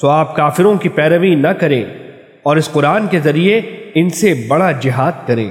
سو آپ کافروں کی پیروی نہ کریں اور اس قرآن کے ذریعے ان سے بڑا جہاد کریں۔